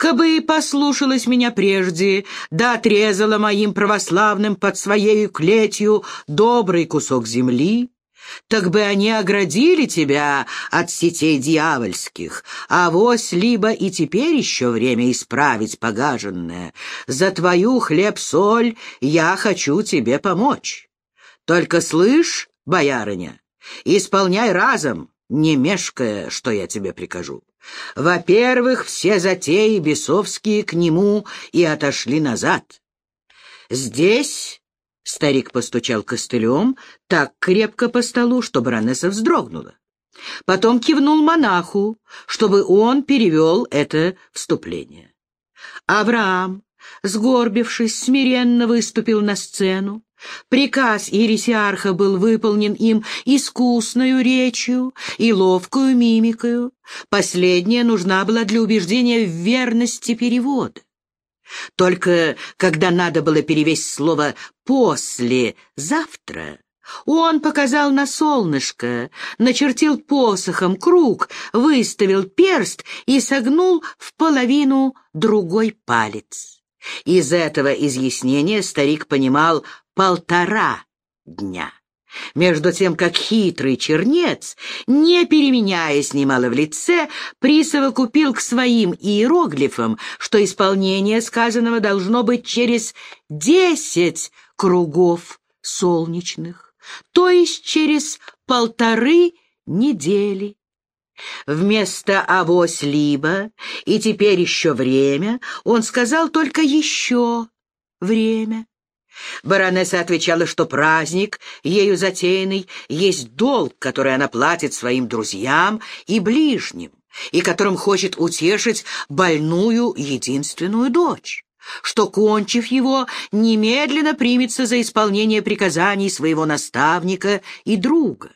кабы и послушалась меня прежде, да отрезала моим православным под своею клетью добрый кусок земли, так бы они оградили тебя от сетей дьявольских, а вось либо и теперь еще время исправить погаженное. За твою хлеб-соль я хочу тебе помочь. Только слышь, боярыня, исполняй разом, не мешкая, что я тебе прикажу. Во-первых, все затеи бесовские к нему и отошли назад. Здесь Старик постучал костылем так крепко по столу, что баронесса вздрогнула. Потом кивнул монаху, чтобы он перевел это вступление. Авраам, сгорбившись, смиренно выступил на сцену. Приказ Ересиарха был выполнен им искусною речью и ловкую мимикою. Последняя нужна была для убеждения в верности перевода. Только когда надо было перевести слово «после завтра», он показал на солнышко, начертил посохом круг, выставил перст и согнул в половину другой палец. Из этого изъяснения старик понимал полтора дня между тем как хитрый чернец, не переменяясь немало в лице, присовокупил к своим иероглифам, что исполнение сказанного должно быть через десять кругов солнечных, то есть через полторы недели. Вместо «авось либо» и теперь еще время он сказал только «еще время». Баронесса отвечала, что праздник, ею затеянный, есть долг, который она платит своим друзьям и ближним, и которым хочет утешить больную единственную дочь что, кончив его, немедленно примется за исполнение приказаний своего наставника и друга.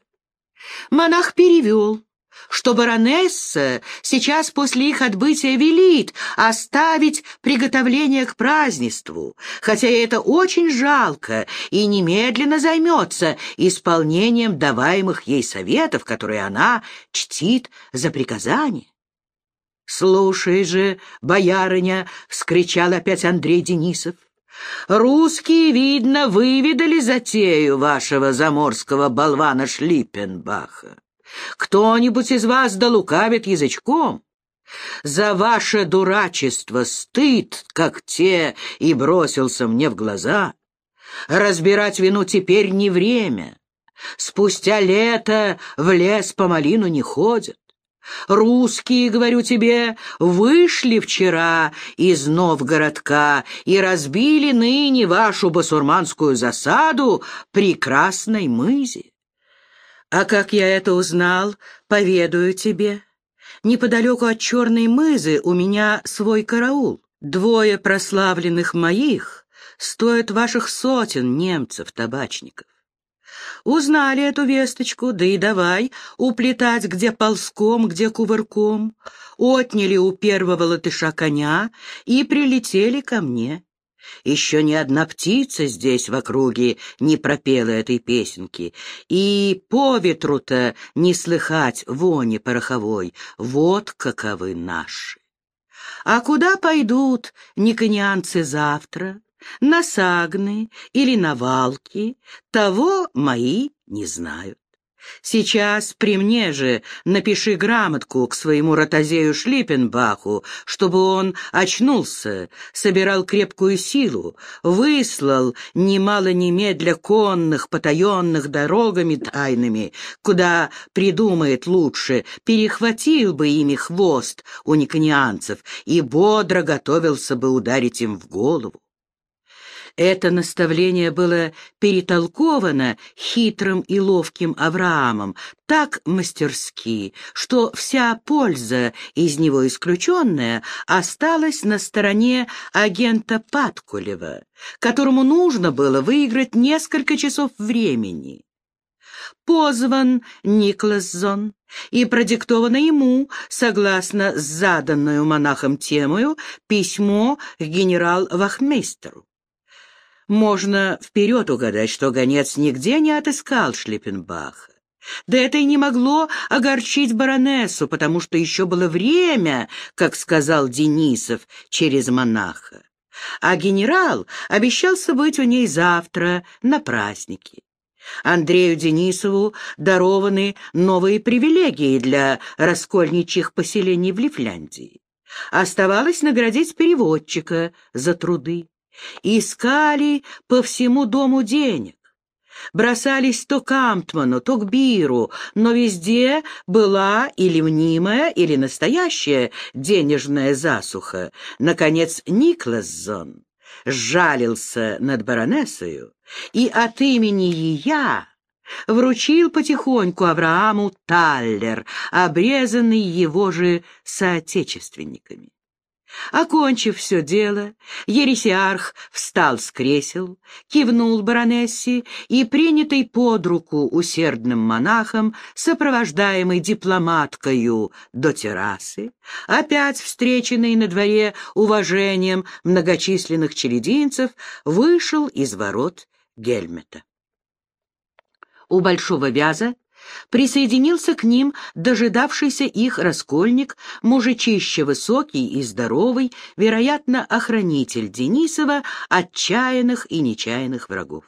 Монах перевел, что баронесса сейчас после их отбытия велит оставить приготовление к празднеству, хотя это очень жалко, и немедленно займется исполнением даваемых ей советов, которые она чтит за приказание. «Слушай же, боярыня!» — вскричал опять Андрей Денисов. «Русские, видно, выведали затею вашего заморского болвана Шлиппенбаха. Кто-нибудь из вас долукавит язычком? За ваше дурачество стыд, как те, и бросился мне в глаза. Разбирать вину теперь не время. Спустя лето в лес по малину не ходят. Русские, говорю тебе, вышли вчера из Новгородка и разбили ныне вашу басурманскую засаду при Красной мызе. А как я это узнал, поведаю тебе. Неподалеку от Черной мызы у меня свой караул. Двое прославленных моих стоят ваших сотен немцев-табачников. Узнали эту весточку, да и давай уплетать где ползком, где кувырком. Отняли у первого латыша коня и прилетели ко мне. Еще ни одна птица здесь в округе не пропела этой песенки, и по ветру-то не слыхать вони пороховой. Вот каковы наши. А куда пойдут никонианцы завтра? На сагны или на валки? Того мои не знают. Сейчас при мне же напиши грамотку к своему ротозею Шлиппенбаху, чтобы он очнулся, собирал крепкую силу, выслал немало немедля конных, потаенных дорогами тайными, куда придумает лучше, перехватил бы ими хвост у никонианцев и бодро готовился бы ударить им в голову. Это наставление было перетолковано хитрым и ловким Авраамом так мастерски, что вся польза, из него исключенная, осталась на стороне агента Паткулева, которому нужно было выиграть несколько часов времени. Позван Никласзон и продиктовано ему, согласно заданную монахом темою, письмо к генерал-вахмейстеру. Можно вперед угадать, что гонец нигде не отыскал Шлиппенбаха. Да это и не могло огорчить баронессу, потому что еще было время, как сказал Денисов, через монаха. А генерал обещался быть у ней завтра на празднике. Андрею Денисову дарованы новые привилегии для раскольничьих поселений в Лифляндии. Оставалось наградить переводчика за труды. Искали по всему дому денег. Бросались то к Амтману, то к Биру, но везде была или мнимая, или настоящая денежная засуха. Наконец Никлассон сжалился над баронессою и от имени ее вручил потихоньку Аврааму таллер, обрезанный его же соотечественниками. Окончив все дело, ересиарх встал с кресел, кивнул баронессе и, принятый под руку усердным монахом, сопровождаемый дипломаткою до террасы, опять встреченный на дворе уважением многочисленных черединцев, вышел из ворот Гельмета. У Большого Вяза Присоединился к ним дожидавшийся их раскольник, мужичище высокий и здоровый, вероятно, охранитель Денисова, отчаянных и нечаянных врагов.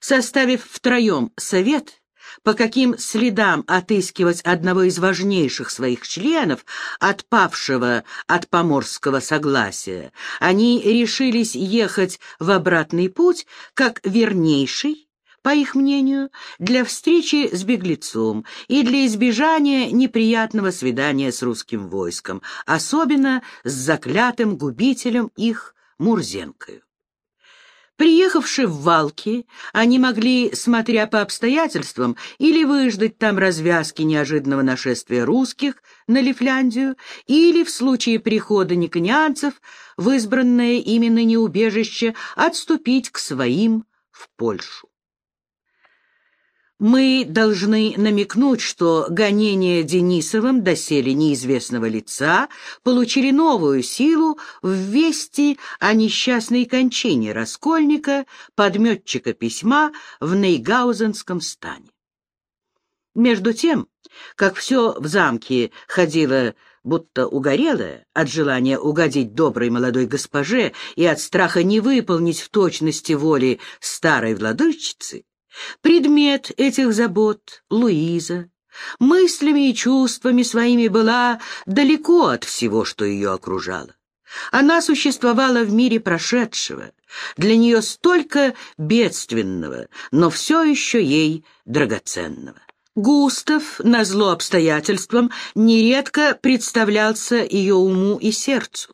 Составив втроем совет, по каким следам отыскивать одного из важнейших своих членов, отпавшего от поморского согласия, они решились ехать в обратный путь как вернейший, по их мнению, для встречи с беглецом и для избежания неприятного свидания с русским войском, особенно с заклятым губителем их Мурзенкою. Приехавши в Валки, они могли, смотря по обстоятельствам, или выждать там развязки неожиданного нашествия русских на Лифляндию, или, в случае прихода никонианцев, в избранное именно неубежище, отступить к своим в Польшу. Мы должны намекнуть, что гонения Денисовым доселе неизвестного лица получили новую силу в вести о несчастной кончине Раскольника, подметчика письма в Нейгаузенском стане. Между тем, как все в замке ходило будто угорелая от желания угодить доброй молодой госпоже и от страха не выполнить в точности воли старой владычицы, Предмет этих забот — Луиза. Мыслями и чувствами своими была далеко от всего, что ее окружало. Она существовала в мире прошедшего, для нее столько бедственного, но все еще ей драгоценного. Густав, назло обстоятельствам, нередко представлялся ее уму и сердцу.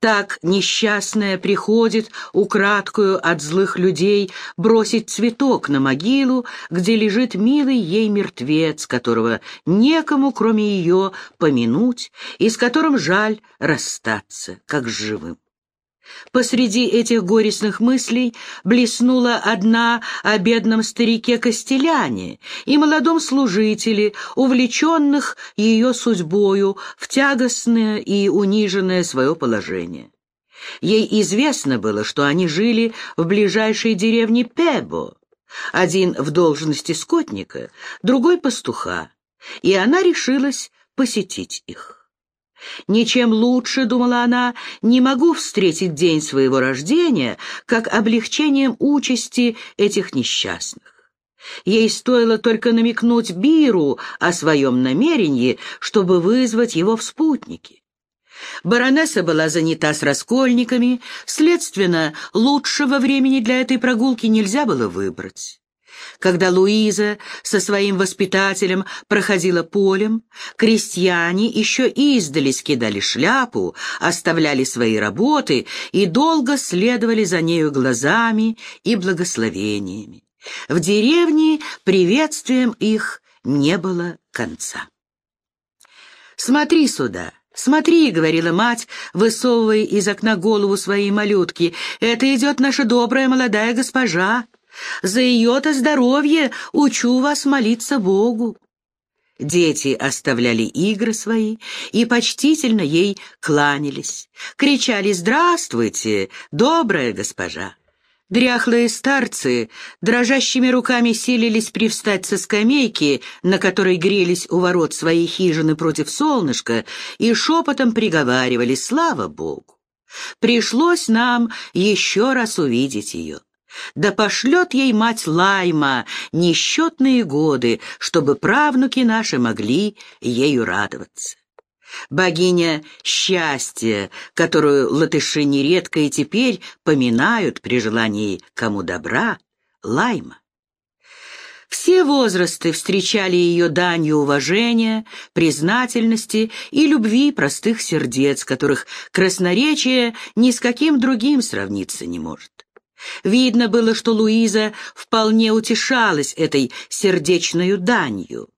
Так несчастная приходит, украдкую от злых людей, бросить цветок на могилу, где лежит милый ей мертвец, которого некому, кроме ее, помянуть, и с которым жаль расстаться, как с живым. Посреди этих горестных мыслей блеснула одна о бедном старике Костеляне и молодом служителе, увлеченных ее судьбою в тягостное и униженное свое положение. Ей известно было, что они жили в ближайшей деревне Пебо, один в должности скотника, другой пастуха, и она решилась посетить их. Ничем лучше, думала она, не могу встретить день своего рождения, как облегчением участи этих несчастных. Ей стоило только намекнуть Биру о своем намерении, чтобы вызвать его в спутники. Баронесса была занята с раскольниками, следственно, лучшего времени для этой прогулки нельзя было выбрать. Когда Луиза со своим воспитателем проходила полем, крестьяне еще издали скидали шляпу, оставляли свои работы и долго следовали за нею глазами и благословениями. В деревне приветствием их не было конца. «Смотри сюда!» «Смотри», — говорила мать, высовывая из окна голову своей малютки, — «это идет наша добрая молодая госпожа. За ее-то здоровье учу вас молиться Богу». Дети оставляли игры свои и почтительно ей кланялись, кричали «Здравствуйте, добрая госпожа!». Дряхлые старцы дрожащими руками силились привстать со скамейки, на которой грелись у ворот своей хижины против солнышка, и шепотом приговаривали «Слава Богу!». Пришлось нам еще раз увидеть ее. Да пошлет ей мать Лайма несчетные годы, чтобы правнуки наши могли ею радоваться. Богиня счастья, которую латыши нередко и теперь поминают при желании кому добра, Лайма. Все возрасты встречали ее данью уважения, признательности и любви простых сердец, которых красноречие ни с каким другим сравниться не может. Видно было, что Луиза вполне утешалась этой сердечной данью.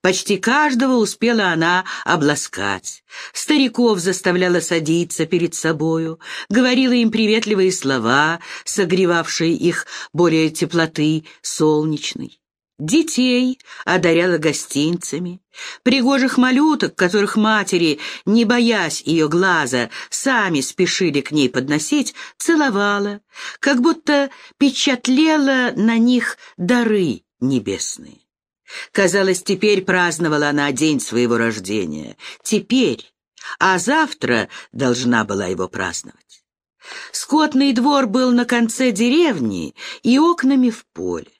Почти каждого успела она обласкать. Стариков заставляла садиться перед собою, говорила им приветливые слова, согревавшие их более теплоты солнечной. Детей одаряла гостинцами, пригожих малюток, которых матери, не боясь ее глаза, сами спешили к ней подносить, целовала, как будто печатлела на них дары небесные. Казалось, теперь праздновала она день своего рождения. Теперь, а завтра должна была его праздновать. Скотный двор был на конце деревни и окнами в поле.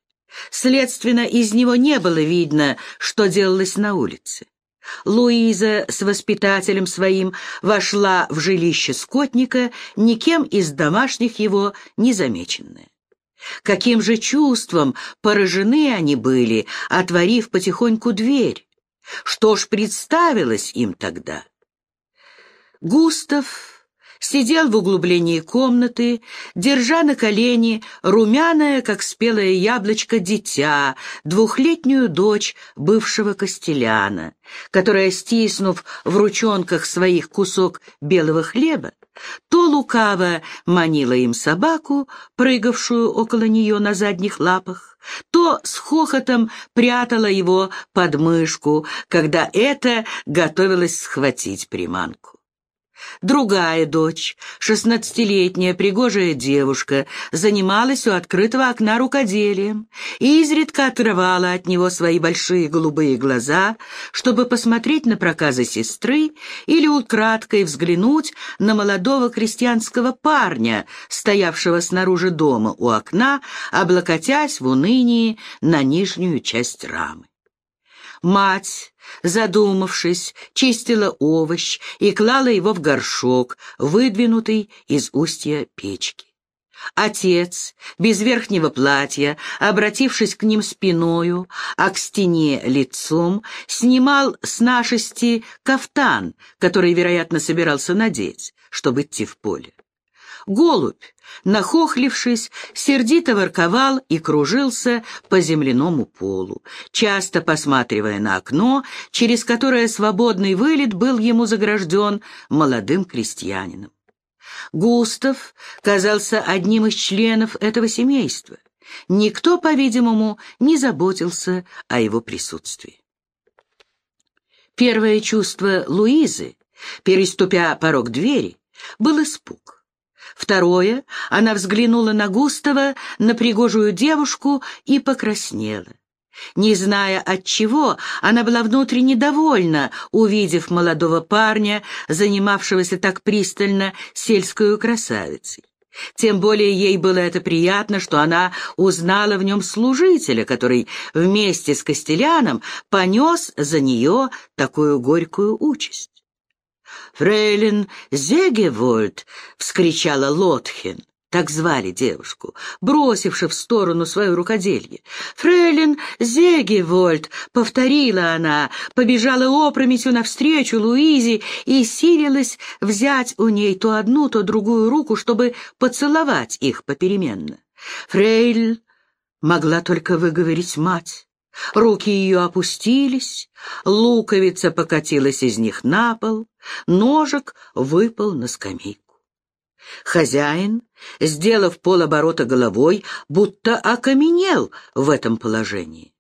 Следственно, из него не было видно, что делалось на улице. Луиза с воспитателем своим вошла в жилище скотника, никем из домашних его не замеченная. Каким же чувством поражены они были, отворив потихоньку дверь? Что ж представилось им тогда? Густав сидел в углублении комнаты, держа на колени румяное, как спелое яблочко, дитя, двухлетнюю дочь бывшего костеляна, которая, стиснув в ручонках своих кусок белого хлеба, то лукаво манила им собаку, прыгавшую около нее на задних лапах, то с хохотом прятала его под мышку, когда это готовилась схватить приманку. Другая дочь, шестнадцатилетняя пригожая девушка, занималась у открытого окна рукоделием и изредка отрывала от него свои большие голубые глаза, чтобы посмотреть на проказы сестры или украдкой взглянуть на молодого крестьянского парня, стоявшего снаружи дома у окна, облокотясь в унынии на нижнюю часть рамы. Мать, задумавшись, чистила овощ и клала его в горшок, выдвинутый из устья печки. Отец, без верхнего платья, обратившись к ним спиною, а к стене лицом, снимал с нашести кафтан, который, вероятно, собирался надеть, чтобы идти в поле. Голубь, нахохлившись, сердито ворковал и кружился по земляному полу, часто посматривая на окно, через которое свободный вылет был ему загражден молодым крестьянином. Густав казался одним из членов этого семейства. Никто, по-видимому, не заботился о его присутствии. Первое чувство Луизы, переступя порог двери, был испуг. Второе, она взглянула на Густава, на пригожую девушку и покраснела. Не зная от чего, она была внутренне довольна, увидев молодого парня, занимавшегося так пристально сельскую красавицей. Тем более ей было это приятно, что она узнала в нем служителя, который вместе с Костеляном понес за нее такую горькую участь. «Фрейлин Зегевольд!» — вскричала Лотхен. Так звали девушку, бросивши в сторону свое рукоделье. «Фрейлин Зегевольд!» — повторила она, побежала опрометью навстречу Луизе и силилась взять у ней то одну, то другую руку, чтобы поцеловать их попеременно. Фрейль могла только выговорить мать. Руки ее опустились, луковица покатилась из них на пол, ножик выпал на скамейку. Хозяин, сделав полоборота головой, будто окаменел в этом положении.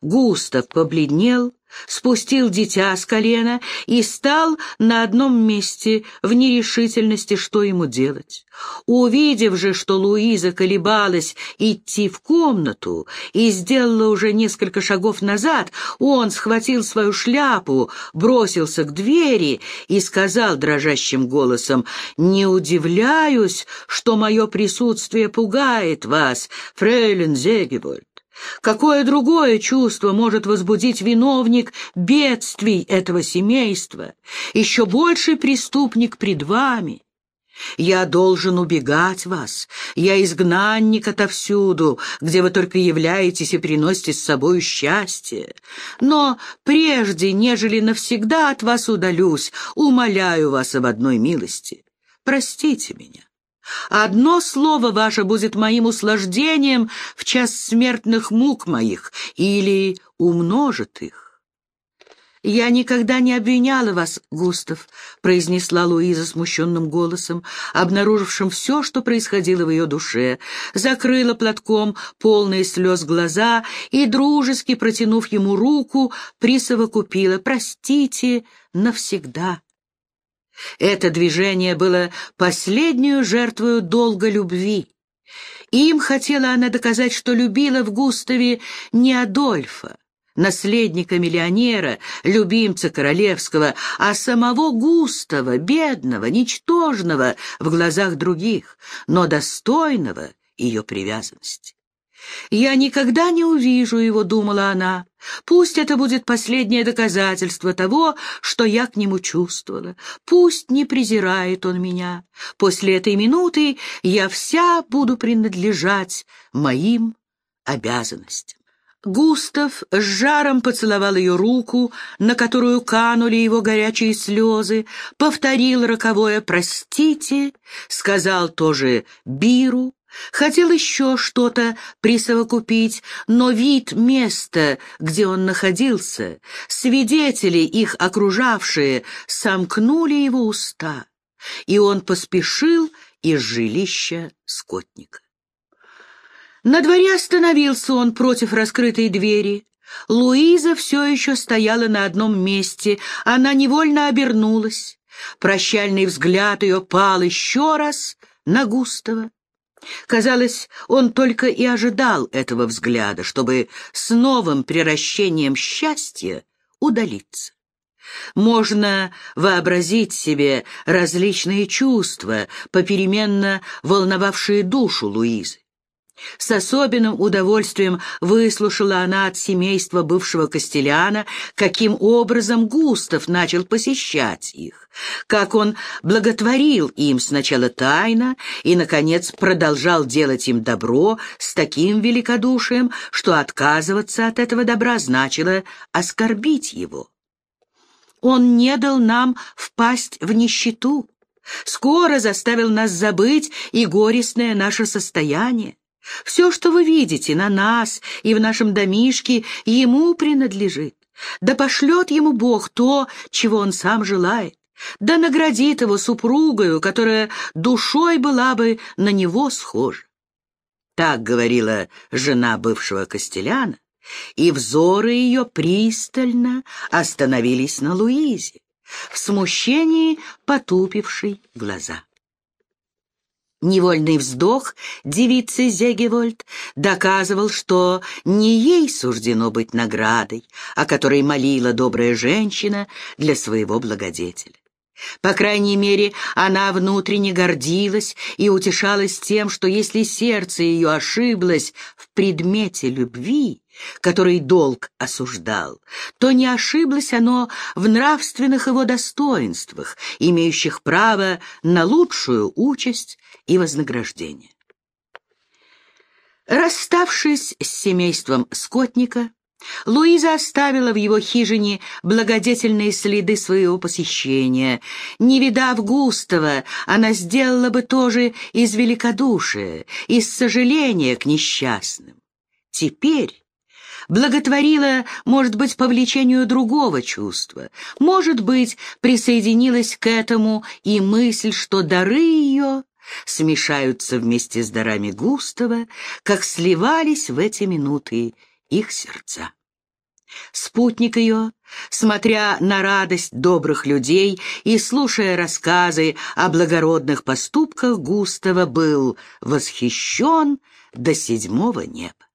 Густав побледнел, спустил дитя с колена и стал на одном месте в нерешительности, что ему делать. Увидев же, что Луиза колебалась идти в комнату и сделала уже несколько шагов назад, он схватил свою шляпу, бросился к двери и сказал дрожащим голосом, «Не удивляюсь, что мое присутствие пугает вас, фрейлин Зегевольд. Какое другое чувство может возбудить виновник бедствий этого семейства, еще больший преступник пред вами? Я должен убегать вас, я изгнанник отовсюду, где вы только являетесь и приносите с собой счастье. Но прежде, нежели навсегда от вас удалюсь, умоляю вас об одной милости. Простите меня. Одно слово ваше будет моим услаждением в час смертных мук моих или умножит их. «Я никогда не обвиняла вас, Густав», — произнесла Луиза смущенным голосом, обнаружившим все, что происходило в ее душе, закрыла платком полные слез глаза и, дружески протянув ему руку, присовокупила «Простите навсегда». Это движение было последнюю жертвою долга любви. Им хотела она доказать, что любила в Густаве не Адольфа, наследника миллионера, любимца королевского, а самого Густава, бедного, ничтожного в глазах других, но достойного ее привязанности. «Я никогда не увижу его», — думала она. «Пусть это будет последнее доказательство того, что я к нему чувствовала. Пусть не презирает он меня. После этой минуты я вся буду принадлежать моим обязанностям». Густав с жаром поцеловал ее руку, на которую канули его горячие слезы, повторил роковое «простите», сказал тоже «биру», Хотел еще что-то присовокупить, но вид места, где он находился, свидетели, их окружавшие, сомкнули его уста, и он поспешил из жилища скотника. На дворе остановился он против раскрытой двери. Луиза все еще стояла на одном месте, она невольно обернулась. Прощальный взгляд ее пал еще раз на Густава. Казалось, он только и ожидал этого взгляда, чтобы с новым приращением счастья удалиться. Можно вообразить себе различные чувства, попеременно волновавшие душу Луизы. С особенным удовольствием выслушала она от семейства бывшего Костеляна, каким образом Густав начал посещать их, как он благотворил им сначала тайно и, наконец, продолжал делать им добро с таким великодушием, что отказываться от этого добра значило оскорбить его. Он не дал нам впасть в нищету, скоро заставил нас забыть и горестное наше состояние. Все, что вы видите на нас и в нашем домишке, ему принадлежит. Да пошлет ему Бог то, чего он сам желает. Да наградит его супругою, которая душой была бы на него схожа. Так говорила жена бывшего Костеляна, и взоры ее пристально остановились на Луизе, в смущении потупившей глаза. Невольный вздох девицы Зегевольд доказывал, что не ей суждено быть наградой, о которой молила добрая женщина для своего благодетеля. По крайней мере, она внутренне гордилась и утешалась тем, что если сердце ее ошиблось в предмете любви, который долг осуждал, то не ошиблось оно в нравственных его достоинствах, имеющих право на лучшую участь и вознаграждение. Расставшись с семейством скотника, Луиза оставила в его хижине благодетельные следы своего посещения. Не видав Густава, она сделала бы тоже из великодушия, из сожаления к несчастным. Теперь благотворила, может быть, по влечению другого чувства, может быть, присоединилась к этому и мысль, что дары ее смешаются вместе с дарами Густава, как сливались в эти минуты их сердца. Спутник ее, смотря на радость добрых людей и слушая рассказы о благородных поступках Густава, был восхищен до седьмого неба.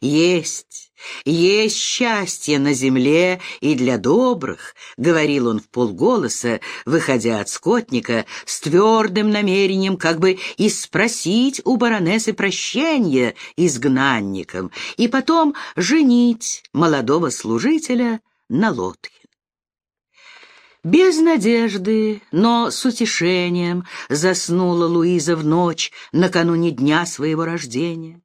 Есть, есть счастье на земле и для добрых, — говорил он в полголоса, выходя от скотника, с твердым намерением как бы и спросить у баронессы прощения изгнанникам, и потом женить молодого служителя на лодке. Без надежды, но с утешением заснула Луиза в ночь накануне дня своего рождения.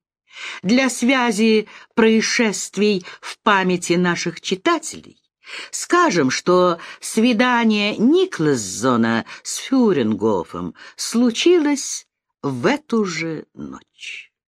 Для связи происшествий в памяти наших читателей скажем, что свидание Никласзона с Фюрингофом случилось в эту же ночь.